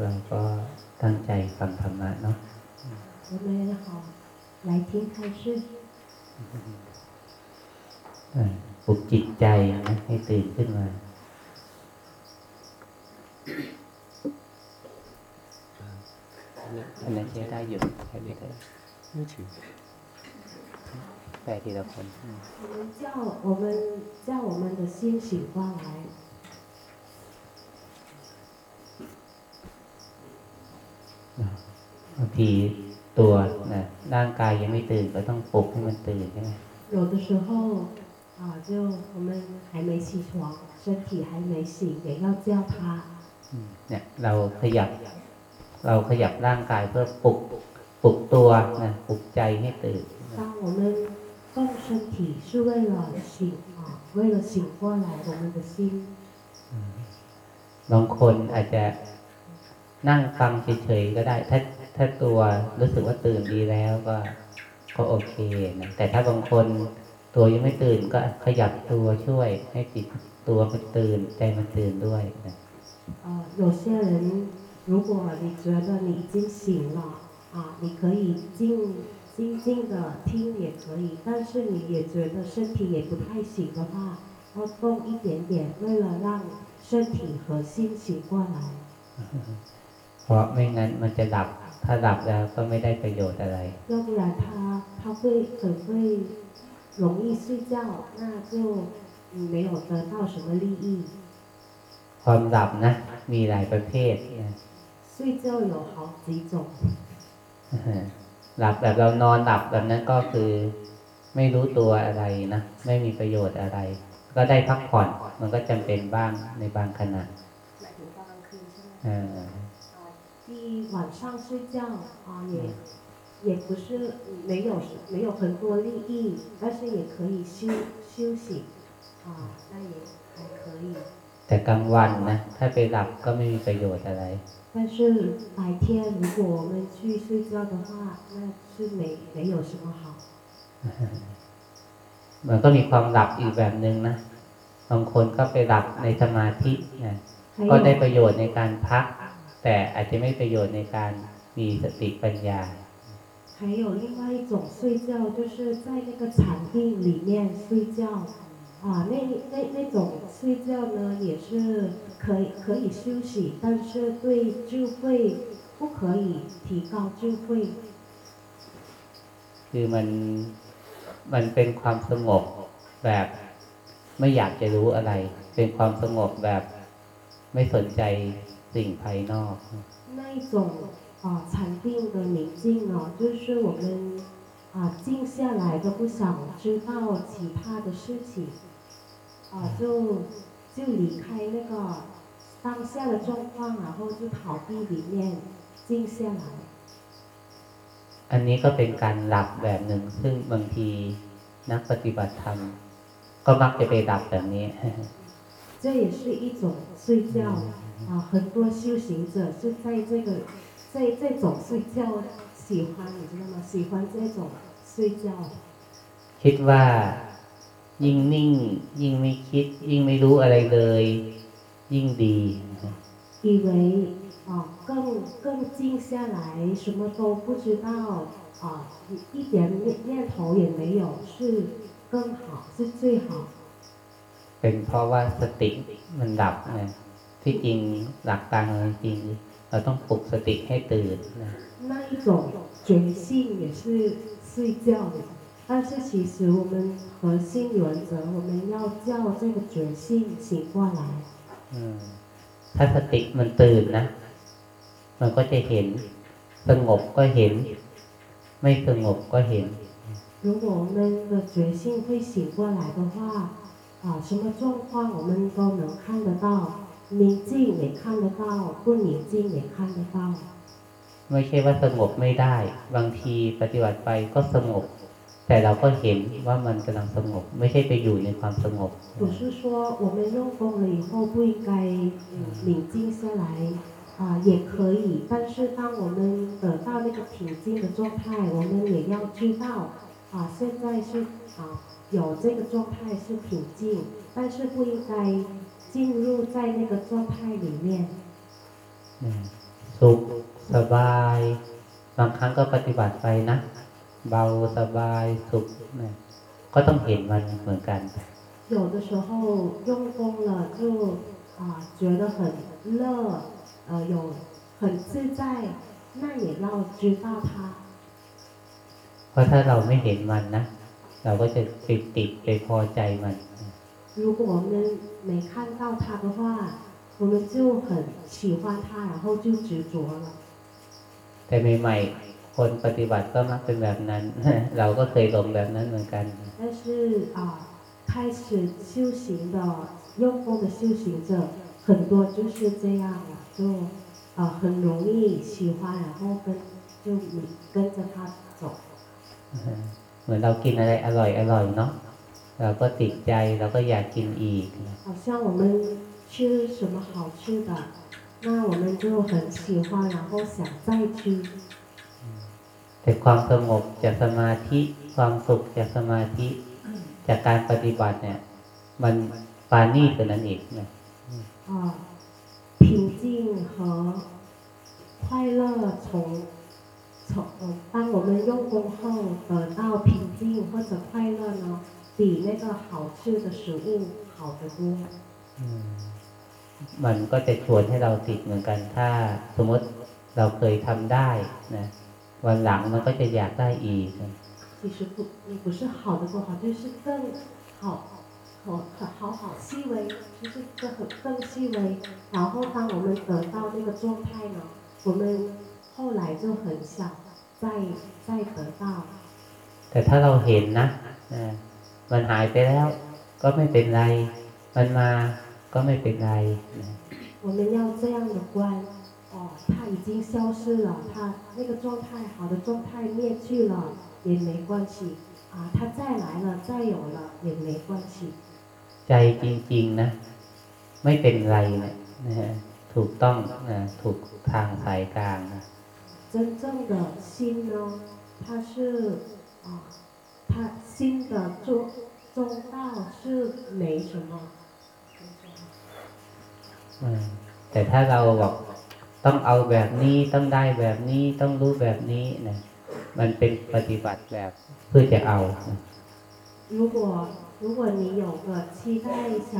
เราก็ตั้งใจฟังธรรมะเนาะ 我们好来听开示， เออปลุกจิตใจนะให้ตื่นขึ้นมา อันนั้นใช้ได้อยู่ใช้ได้เลย ไม่ถือ แปลทีละคนอืม 我们叫我们叫我们的心醒过来。 ทีตัวนะร่างกายยังไม่ตื่นก็ต้องปลุกให้มันตื่นใช่ไหม 有的时候啊，就我们还没起床，身体还没醒，也要叫他。 อืมเนี่ย เราขยับ เราขยับร่างกายเพื่อปลุกปลุกตัวนะปลุกใจให้ตื่นนะ 当我们动身体是为了醒啊，为了醒过来我们的心。 บางคนอาจจะนั่งฟังเฉยๆก็ได้ ถ้า ถ้าตัวรู้สึกว่าตื่นดีแล้วก็ก็โอเคนะแต่ถ้าบางคนตัวยังไม่ตื่นก็ขยับตัวช่วย ให้จิตตัวมันตื่น ใจมันตื่นด้วยนะ 呃，有些人，如果你觉得你已经醒了啊，你可以静静静的听也可以，但是你也觉得身体也不太行的话，要动一点点，为了让身体和心醒过来。 เพราะไม่งั้นมันจะดับ ถ้าดับแล้วก็ไม่ได้ประโยชน์อะไร 要不然他他会很会容易睡觉，那就嗯没有得到什么利益。 ความดับนะ มีหลายประเภทนะ 睡觉有好几种， หลับแบบเรานอนหลับแบบนั้นก็คือ ไม่รู้ตัวอะไรนะไม่มีประโยชน์อะไร ก็ได้พักผ่อน มันก็จำเป็นบ้างในบางขณะเออ 第一 晚上睡觉啊也也不是没有没有很多利益，但是也可以休休息啊，那也还可以。 แต่กลางวันนะ ถ้าไปหลับก็ไม่มีประโยชน์อะไร 但是白天如果我们去睡觉的话，那是没没有什么好。 มันก็มีความหลับอีกแบบหนึ่งนะ บางคนก็ไปหลับในสมาธินะ 还 ก็ได้ 有 ประโยชน์ในการพัก แต่อาจจะไม่ประโยชน์ในการมีสติปัญญา 还有另外一种睡觉，就是在那个禅定里面睡觉啊，那那那种睡觉呢，也是可以可以休息，但是对智慧不可以提高智慧。 คือมันมันเป็นความสงบแบบไม่อยากจะรู้อะไร เป็นความสงบแบบไม่สนใจ สิ่งภายนอก 那一种啊禅定的宁静呢，就是我们啊静下来都不想知道其他的事情，啊就就离开那个当下的状况，然后就逃避里面静下来。 อันนี้ก็เป็นการหลับแบบหนึ่ง ซึ่งบางทีนักปฏิบัติธรรม ก็มักจะไปหลับแบบนี้ 这也是一种睡觉 啊，很多修行者是在这个在这种睡觉喜欢，你知道吗？喜欢这种睡觉。 คิดว่ายิ่งนิ่ง ยิ่งไม่คิด ยิ่งไม่รู้อะไรเลย ยิ่งดี 以为啊更更静下来，什么都不知道啊，一点念念头也没有，是更好，是最好。 เป็นเพราะว่าสติมันดับนะ ที่จริงหลักการจริงๆเราต้องปลุกสติให้ตื่นนะ 那一种觉性也是睡觉的，但是其实我们核心原则，我们要叫这个觉性醒过来。 อืมถ้าสติมันตื่นนะ มันก็จะเห็น สงบก็เห็น ไม่สงบก็เห็น 如果我们的觉性会醒过来的话，啊，什么状况我们都能看得到， 宁静也看得到，不宁静也看得到。 ไม่ใช่ว่าสงบไม่ได้ บางทีปฏิบัติไปก็สงบ แต่เราก็เห็นว่ามันกำลังสงบ ไม่ใช่ไปอยู่ในความสงบ 不是说我们用功了以后不应该嗯宁静下来啊，也可以。但是当我们得到那个平静的状态，我们也要知道啊，现在是啊有这个状态是平静，但是不应该 进入在那个状态里面。 อืม สุขสบาย บางครั้งก็ปฏิบัติไปนะ เบาสบายสุขนะก็ต้องเห็นมันเหมือนกัน 有的时候用功了就啊、觉得很乐，呃有很自在，那也要知道它。 เพราะถ้าเราไม่เห็นมันนะ เราก็จะไปติดไปพอใจมัน 如果我们没看到它的话，我们就很喜欢它，然后就执着了。 แต่ใหม่ๆ คนปฏิบัติก็มักเป็นแบบนั้น เราก็เคยลงแบบนั้นเหมือนกัน 但是啊、开始修行的用功的修行者，很多就是这样了，就啊、很容易喜欢，然后跟就你跟着他走。 เหมือนเรากินอะไรอร่อยอร่อยเนาะ เราก็ติดใจเราก็อยากกินอีก 好像我们吃什么好吃的，那我们就很喜欢，然后想再吃。 แต่ความสงบจากสมาธิความสุขจากสมาธิ จากการปฏิบัติเนี่ย มันปานีตัวานั้นอีกนะ 啊、平静和快乐从从呃，当我们用功后得到平静或者快乐呢， 比那个好吃的食物好得多。 อืมมันก็จะชวนให้เราติดเหมือนกัน ถ้าสมมติเราเคยทำได้นะ วันหลังมันก็จะอยากได้อีกนะ 其实不，也不是好的不好，就是更好，好很好好细微，就是这很更细微。然后当我们得到那个状态呢，我们后来就很想再再得到。 แต่ถ้าเราเห็นนะนะ มันหายไปแล้ว ก็ไม่เป็นไร มันมาก็ไม่เป็นไรนะ 我们要这样的观，哦，它已经消失了，它那个状态好的状态灭去了也没关系啊，它再来了再有了也没关系。 ใจจริง ๆ นะ ไม่เป็นไรนะนะฮะถูกต้องนะถูกทางสายกลางนะ 真正的心呢，它是啊，它 心的中中道是没什么， อืมแต่ถ้าเราบอกต้องเอาแบบนี้ต้องได้แบบนี้ต้องรู้แบบนี้นะมันเป็นปฏิบัติแบบเพื่อจะเอานะ 如果如果你有个期待想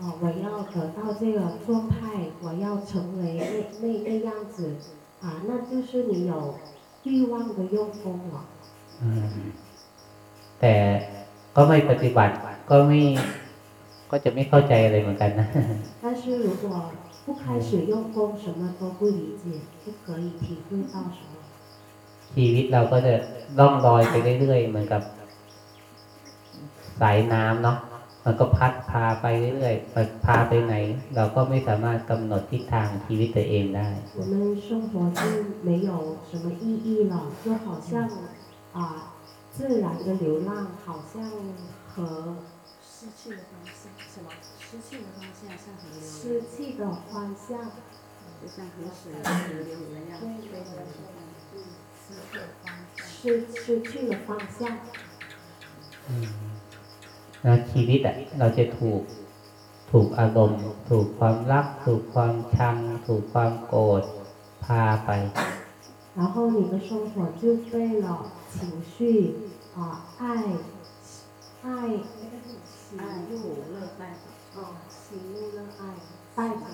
啊，我要得到这个状态，我要成为那那那样子啊，那就是你有欲望的用功了。 อืม แต่ก็ไม่ปฏิบัติก็ไม่ก็จะไม่เข้าใจอะไรเหมือนกันนะ 但是如果不开始用功，什么都不理解，不可以体会到什么。 ชีวิตเราก็จะล่องลอยไปเรื่อยๆเหมือนกับ สายน้ำเนาะมันก็พัดพาไปเรื่อยๆไปพาไปไหน เราก็ไม่สามารถกำหนดทิศทางชีวิตตัวเองได้ 我们生活就没有什么意义了，就好像啊、 自然的流浪，好像和失去的方向，什么？失去的方向像河流失去的方向，就像河水河流一样，非常的失去方向。失失去了方向。 อืมนะชีวิตอะเราจะถูกถูกอารมณ์ ถูกความรัก ถูกความชัง ถูกความโกรธพาไป 然后你的生活就被了情绪啊、爱爱爱怒乐带走，哦喜怒乐爱带走，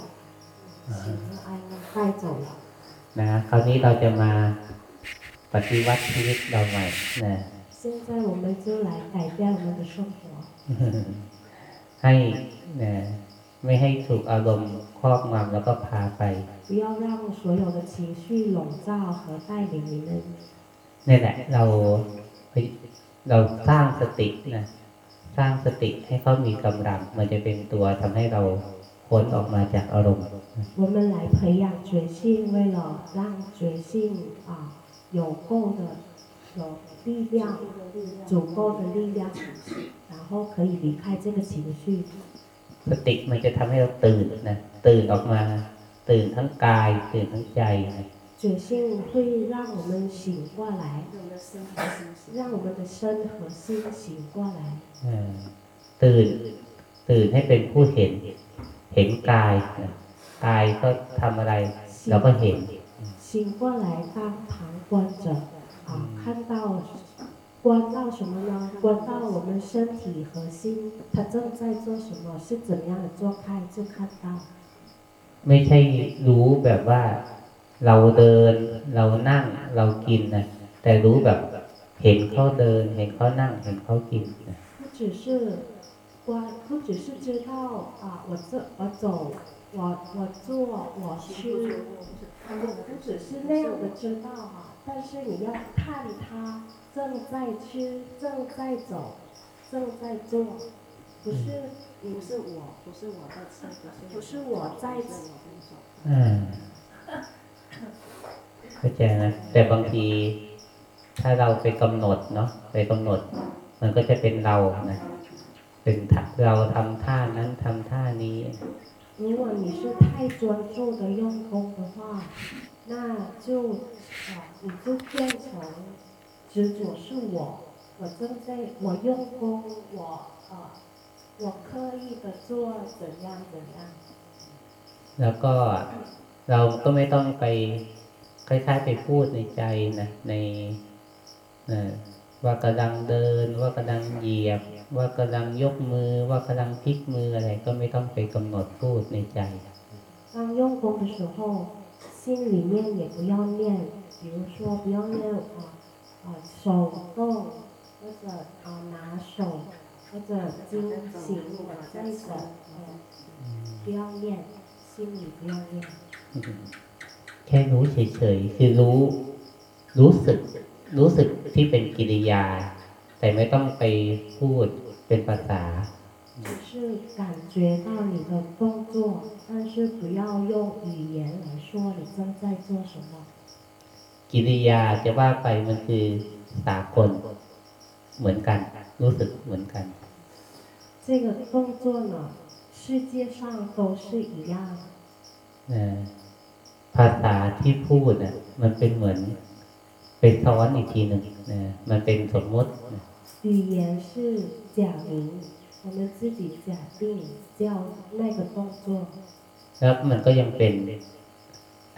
喜怒哀乐带走了。 นะคราวนี้เราจะมาปฏิวัติชีวิตเราใหม่นะ 现在我们就来改变我们的生活。 ให้นะ ไม่ให้ถูกอารมณ์ครอบงำแล้วก็พาไป 不要让所有的情绪笼罩和带领你们。 นี่แหละ เราเราสร้างสตินะสร้างสติให้เขามีกำลัง มันจะเป็นตัวทำให้เราพ้นออกมาจากอารมณ์ 我们来培养觉性，为了让觉性啊有够的有力量，足够的力量，然后可以离开这个情绪。 สติมันจะทำให้เราตื่นนะตื่นออกมา ตื่นทั้งกาย ตื่นทั้งใจนะ 觉性会让我们醒过来，我们的身和心是让我们的身和心醒过来。 เออตื่น ตื่นให้เป็นผู้เห็น เห็นกายนะกายก็ทำอะไร เราก็เห็น 醒 醒过来当旁观者啊，看到 观到什么呢？观到我们身体核心，它正在做什么，是怎么样的状态，就看到。 ไม่ใช่รู้แบบว่า เราเดิน เรานั่ง เรากินนะแต่รู้แบบเห็นเขาเดิน เห็นเขานั่ง เห็นเขากินนะ 不只是观，不只是知道啊，我这我走，我我做，我吃，不不只是那样的知道哈、 但是你要看他正在吃，正在走，正在做，不是你不是我，不是我在吃，不是我在吃不是我在走。 อ่าเข้าใจนะแต่บางที ถ้าเราไปกำหนดเนาะไปกำหนด มันก็จะเป็นเรานะเป็นท่าเราทำท่านั้นทำท่านี้ 如果你是太专注的用功的话， 那就啊，你就变成执着是我，我正在我用功，我啊，我刻意的做怎样怎样。 แล้วก็เราก็ไม่ต้องไปคล้ายๆไปพูดในใจนะในเอ่อว่ากำลังเดิน ว่ากำลังเหยียบ ว่ากำลังยกมือ ว่ากำลังพลิกมืออะไร ก็ไม่ต้องไปกำหนดพูดในใจ 当用功的时候， 心里面也不要念，比如说不要念啊啊手动，或者啊拿手，或者经行我在走，呃不要念，心里不要念。 แค่รู้เฉยๆ คือรู้ รู้สึก รู้สึกที่เป็นกิริยา แต่ไม่ต้องไปพูดเป็นภาษา 只是感觉到你的动作，但是不要用语言来说你正在做什么。กิริยาจะว่าไปมันคือสากลเหมือนกัน รู้สึกเหมือนกัน这个动作呢，世界上都是一样。ภาษาที่พูดอะ มันเป็นเหมือนเป็นซ้อนอีกทีหนึ่งนะมันเป็นสมมติ语言是假名我们自己假定叫那个动作， แล้วมันก็ยังเป็น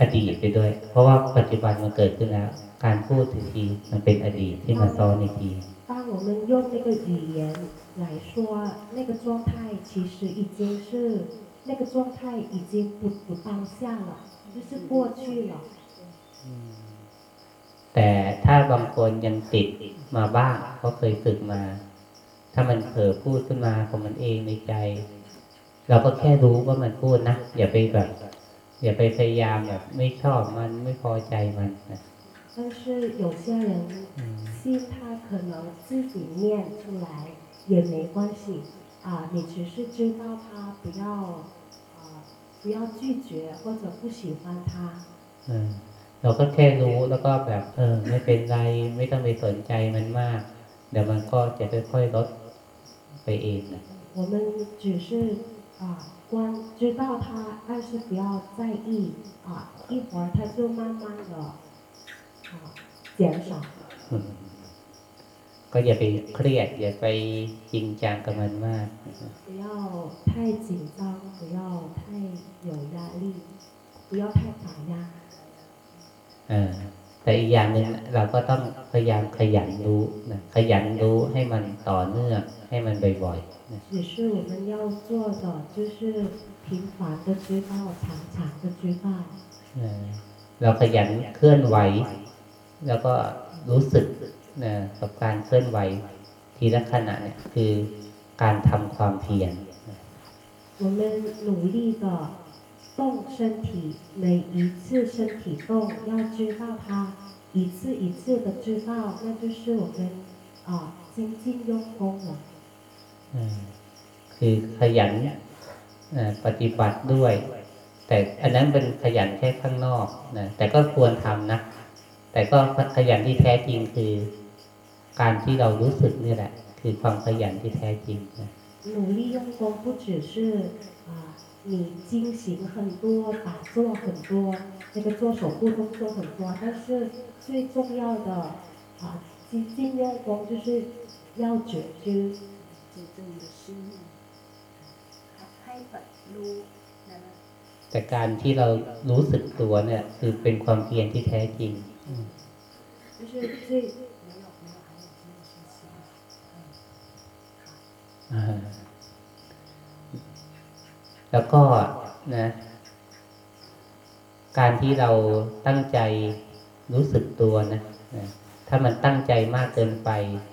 อดีตไปด้วย เพราะว่าปัจจุบันมันเกิดขึ้นแล้ว การพูดทีทีมันเป็นอดีตที่มาซ้อนอีกที 当我们用那个语言来说，那个状态其实已经是那个状态已经不不当下了，就是过去了。 แต่ถ้าบางคนยังติดมาบ้างเขาเคยฝึกมา ถ้ามันเผลอพูดขึ้นมาของมันเองในใจ เราก็แค่รู้ว่ามันพูดนะ อย่าไปแบบ อย่าไปพยายามแบบ ไม่ชอบมันไม่พอใจมันนะ 但是有些人 อืม 心他可能自己念出来也没关系啊，你只是知道他不要啊不要拒绝或者不喜欢他。 เออเราก็แค่รู้แล้วก็แบบ เออ ไม่เป็นไร ไม่ต้องไปสนใจมันมาก เดี๋ยวมันก็จะค่อยๆลด ไปเองนะ 我们只是啊观知道他，但是不要在意啊，一会儿他就慢慢的啊减少。 อืมก็อย่าไปเครียด อย่าไปจริงจังกับมันมากนะครับ 不要太紧张，不要太有压力，不要太打压。 เออ แต่อีกอย่างหนึ่งเราก็ต้องพยายามขยันรู้นะขยันรู้ให้มันต่อเนื่องให้มันบ่อยๆนะ 只是我们要做的就是频繁的知道，常常的知道。 เออเราขยันเคลื่อนไหว แล้วก็รู้สึกนะกับการเคลื่อนไหว ทีละขณะเนี่ยคือการทำความเพียรนะ 我们努力的 动身体，每一次身体动，要知道它，一次一次的知道，那就是我们啊精进用功了。 เออคือขยันเอ่อปฏิบัติด้วย แต่อันนั้นเป็นขยันแค่ข้างนอกนะแต่ก็ควรทำนะ แต่ก็ขยันที่แท้จริงคือ การที่เรารู้สึกนี่แหละ คือความขยันที่แท้จริงนะ 努力用功不只是啊 你精行很多，打坐很多，那个做手部动作很多，但是最重要的啊精进用功就是要觉知。จิตใจ的心念ให้แบบรู้นะนะ แต่การที่เรารู้สึกตัวเนี่ย คือเป็นความเพียรที่แท้จริง 就是最อ่า แล้วก็นะ การที่เราตั้งใจรู้สึกตัวนะนะถ้ามันตั้งใจมากเกินไป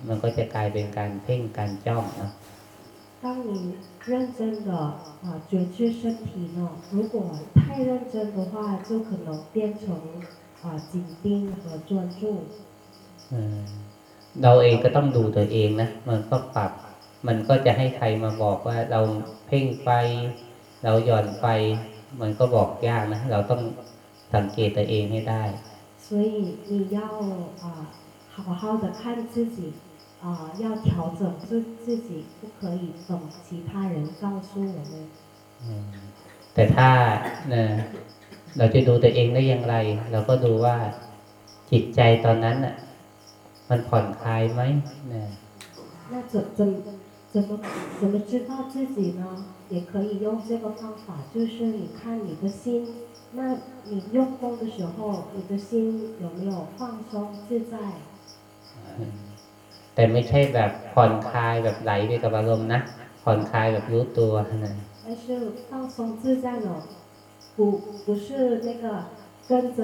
มันก็จะกลายเป็นการเพ่งการจ้องนะ 当你认真的啊觉知身体呢，如果太认真的话，就可能变成啊紧盯和专注。 เออเราเองก็ต้องดูตัวเองนะ มันก็ปรับ มันก็จะให้ใครมาบอกว่าเราเพ่งไป เราหย่อนไป มันก็บอกยากนะ เราต้องสังเกตตัวเองให้ได้ 所以你要啊好好的看自己啊，要调整自自己，不可以等其他人告诉我们。 อืมแต่ถ้านะเราจะดูตัวเองได้อย่างไร เราก็ดูว่าจิตใจตอนนั้นน่ะ มันผ่อนคลายไหมนะ 那 怎怎怎么怎么知道自己呢？也可以用这个方法，就是你看你的心，那你用功的时候，你的心有没有放松自在？ แต่ไม่ใช่แบบผ่อนคลายแบบไหลไปกับอารมณ์นะ ผ่อนคลายแบบรู้ตัวนะ 但是放松自在呢，不不是那个跟着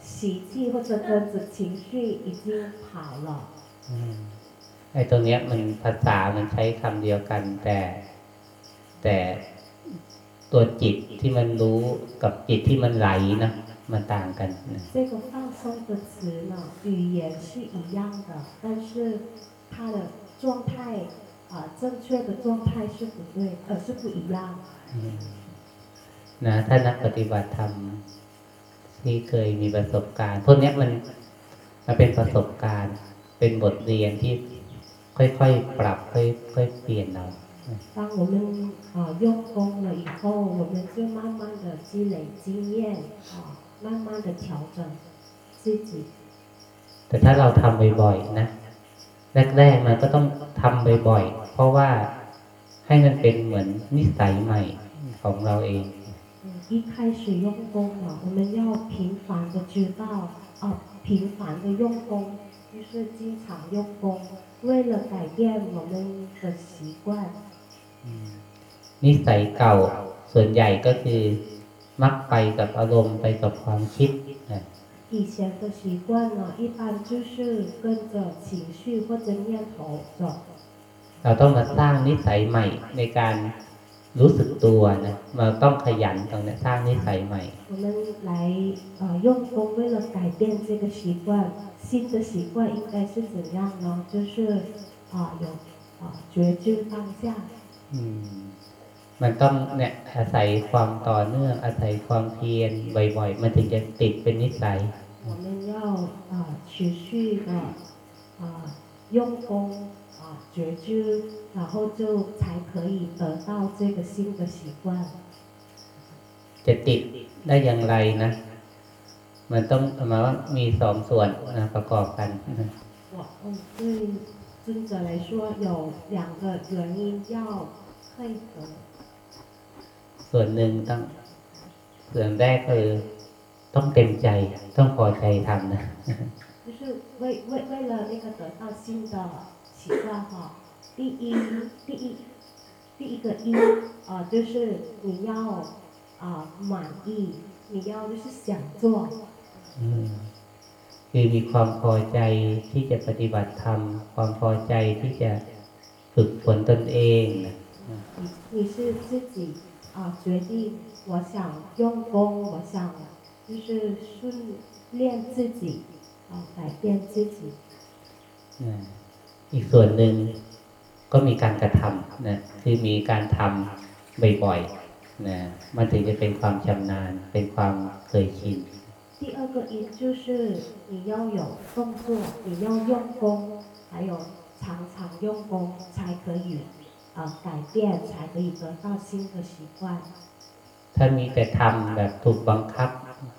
习气或者跟着情绪已经跑了。 อืม ไอ้ตรงเนี้ยมันภาษามันใช้คำเดียวกัน แต่ แต่ตัวจิตที่มันรู้กับจิตที่มันไหลนะมันต่างกันนะ 这个放松的词呢，语言是一样的，但是它的状态啊、正确的状态是不对，呃，是不一样。 อืมนะถ้านักปฏิบัติธรรมที่เคยมีประสบการณ์ พวกเนี้ยมันมันเป็นประสบการณ์ เป็นบทเรียนที่ ค่อยๆปรับค่อยๆเปลี่ยนเรา 当我们啊、用功了以后，我们就慢慢的积累经验啊、慢慢的调整自己。 แต่ถ้าเราทำบ่อยๆนะ แรกๆมันก็ต้องทำบ่อยๆ เพราะว่าให้มันเป็นเหมือนนิสัยใหม่ของเราเอง 嗯，一开始用功了，我们要频繁的知道，哦、频繁的用功，就是经常用功， 为了改变我们的习惯。 นิสัยเก่าส่วนใหญ่ก็คือมักไปกับอารมณ์ไปกับความคิดนะ 以前的习惯呢，一般就是跟着情绪或者念头走。 เราต้องมาสร้างนิสัยใหม่ในการ รู้สึกตัวนะมาต้องขยันตรงนี้สร้างนิสัยใหม่ 我们来呃用功，为了改变这个习惯，新的习惯应该是怎样呢？就是啊、有啊、觉知当下， อืมมันต้องเนี่ยอาศัยความต่อเนื่อง อาศัยความเพียรบ่อยๆ มันถึงจะติดเป็นนิสัย 我们要啊、持续的啊、用功啊、 觉知，然后就才可以得到这个新的习惯。 จะติดได้อย่างไรนะ มันต้องหมายว่ามีสองส่วนนะประกอบกันนะ 我嗯，对尊者来说有两个原因要配合。 ส่วนหนึ่งต้อง ส่วนแรกคือต้องเต็มใจ ต้องพอใจทำนะ 就是为为为了那个得到新的 习惯哈，第一第一第一个一啊、就是你要啊、满意，你要就是想做， อืมคือมีความพอใจที่จะปฏิบัติธรรม ความพอใจที่จะฝึกฝนตนเองนะ 你你是自己啊、决定，我想用功，我想就是训练自己啊、改变自己。 นะ อีกส่วนหนึ่งก็มีการกระทำนะคือมีการทำบ่อยๆนะมันถึงจะเป็นความชำนาญ เป็นความเคยชิน 第二个因就是你要有动作，你要用功，还有常常用功才可以呃改变，才可以得到新的习惯。 ถ้ามีแต่ทำแบบถูกบังคับ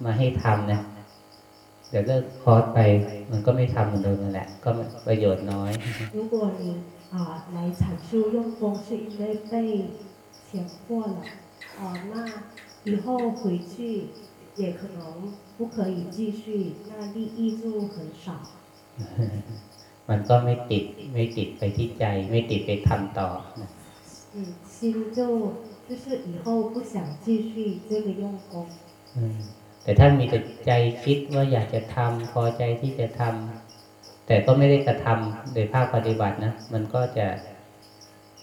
มาให้ทำนะ เดี๋ยวเลิกคอร์สไป มันก็ไม่ทำเหมือนเดิมนั่นแหละ ก็ประโยชน์น้อย 如果你啊、来阐述用功是因为被强迫了，哦、那 以后回去也可能不可以继续，那利益就很少。 มันก็ไม่ติดไม่ติดไปที่ใจ ไม่ติดไปทำต่อนะ 嗯，心就就是以后不想继续这个用功。 อืม แต่ถ้ามีแต่ใจคิดว่าอยากจะทำพอใจที่จะทำแต่ก็ไม่ได้กระทำโดยภาคปฏิบัตินะ มันก็จะ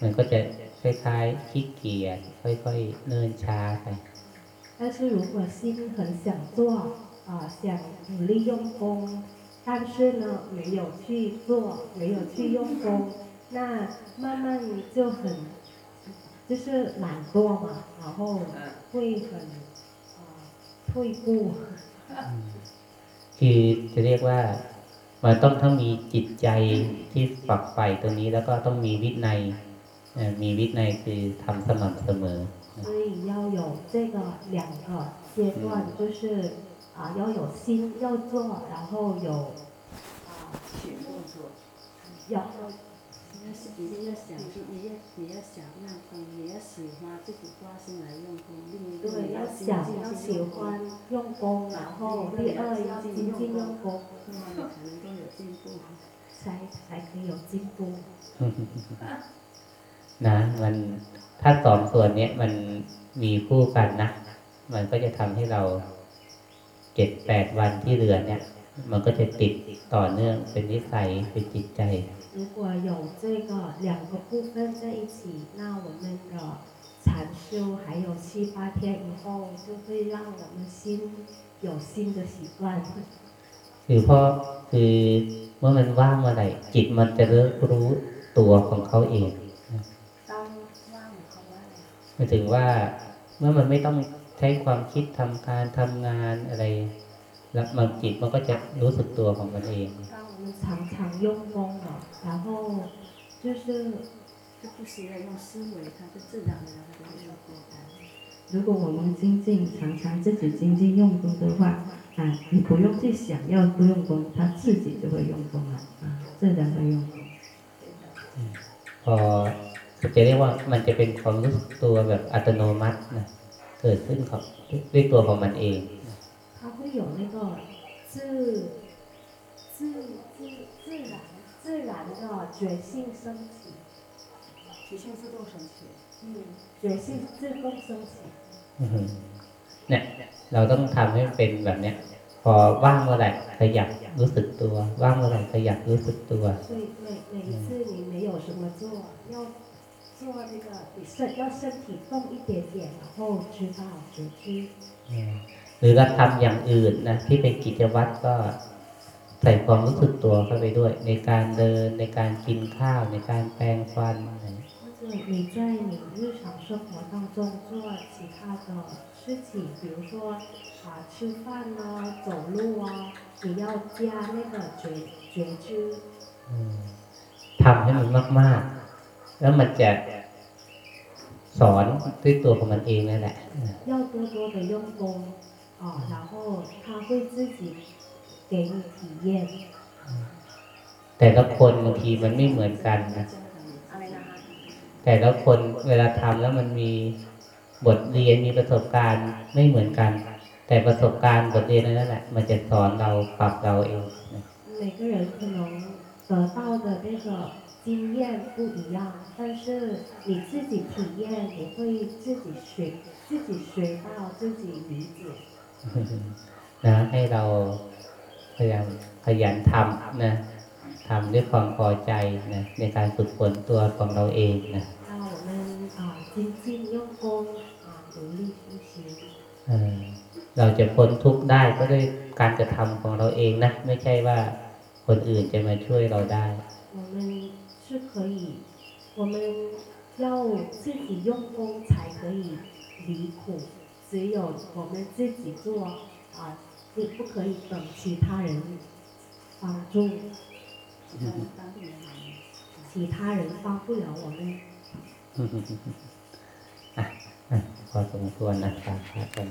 มันก็จะคล้ายๆขี้เกียจค่อยๆเนิ่นช้าไป 但是如果心很想做啊、想努力用功，但是呢没有去做，没有去用功，那慢慢就很就是懒惰嘛，然后会很啊、 退步。 คือจะเรียกว่ามันต้องทั้งมีจิตใจที่ฝักใฝ่ตัวนี้ แล้วก็ต้องมีวินัยเอ่อมีวินัยคือทำสม่ำเสมอ 所以要有这个两个阶段，就是啊、要有心要做，然后有啊、请动作， 要你要你就要想，你要你要想用功，你要喜欢自己花心来用功，另一个对你要心想要静去喜用功，欢用功，然后第二要精进用功，那么你才能够有进步。才才可以有进步。 นะมันถ้าสองส่วนเนี้ยมันมีคู่กันนะ มันก็จะทำให้เราเจ็ดแปดวันที่เหลือเนี่ย มันก็จะติดต่อเนื่องเป็นนิสัยเป็นจิตใจ 如果有这个两个部分在一起，那我们的禅修还有七八天以后，就会让我们心有新的习惯。 คือเพราะคือเมื่อมันว่างเมื่อไหร่จิตมันจะเริ่มรู้ตัวของเขาเอง 当ว่างเขาว่าอะไร หมายถึงว่าเมื่อมันไม่ต้องใช้ความคิดทำการทำงานอะไร แล้วมันจิตมันก็จะรู้สึกตัวของมันเอง 当我们 ง 常常用功了，然后就是就不需要用思维，它就自然而然的就过来。如果我们精进，常常自己精进用功的话，啊，你不用去想要不用功，它自己就会用功了，啊，自然会用功。 พอจะเรียกว่ามันจะเป็นความรู้สึกตัวแบบอัตโนมัตินะเกิดขึ้นของด้วยตัวของมันเอง 它会有那个自 自自自然自然的觉性升起，觉性自动升起，嗯，觉性自动升起。 อือหือเนี่ย เราต้องทำให้มันเป็นแบบเนี้ย พอว่างเมื่อไหร่ขยับรู้สึกตัว ว่างเมื่อไหร่ขยับรู้สึกตัว 所以每每一次你没有什么做，要做那个你身要身体动一点点，然后知道觉知。 อืมหรือเราทำอย่างอื่นนะที่เป็นกิจวัตรก็ใ ส่ความรู้สึกตัวเข้าไปด้วย ในการเดินในการกินข้าว ในการแปรงฟันอะไรอย่างเงี้ย 或者你在你日常生活当中做其他的事情，比如说啊吃饭啊、走路啊，你要加那个觉觉知。 อืมทำให้มันมาก ๆ แล้วมันจะสอนด้วยตัวของมันเองนั่นแหละ 要多多的用功啊，然后他会自己 给你体验。 แต่ละคนบางทีมันไม่เหมือนกันนะ อะไรนะคะ แต่ละคนเวลาทำแล้วมันมีบทเรียนมีประสบการณ์ไม่เหมือนกัน แต่ประสบการณ์บทเรียนนั่นแหละ มันจะสอนเราปรับเราเองนะ 每个人可能得到的那个经验不一样，但是你自己体验，你会自己学，自己学到，自己理解。 นะให้เรา พยายามขยันทำนะทำด้วยความพอใจนะในการฝึกฝนตัวของเราเองนะ 让我们啊精进用功啊努力修行。 เออเราจะพ้นทุกข์ได้ก็ด้วยการกระทำของเราเองนะ ไม่ใช่ว่าคนอื่นจะมาช่วยเราได้ 我们是可以，我们要自己用功才可以离苦，只有我们自己做啊， 你不可以等其他人帮助，其他人帮不了我们。其他人帮不了我们。 อ่ะอ่ะพอสมควรนะครับครับ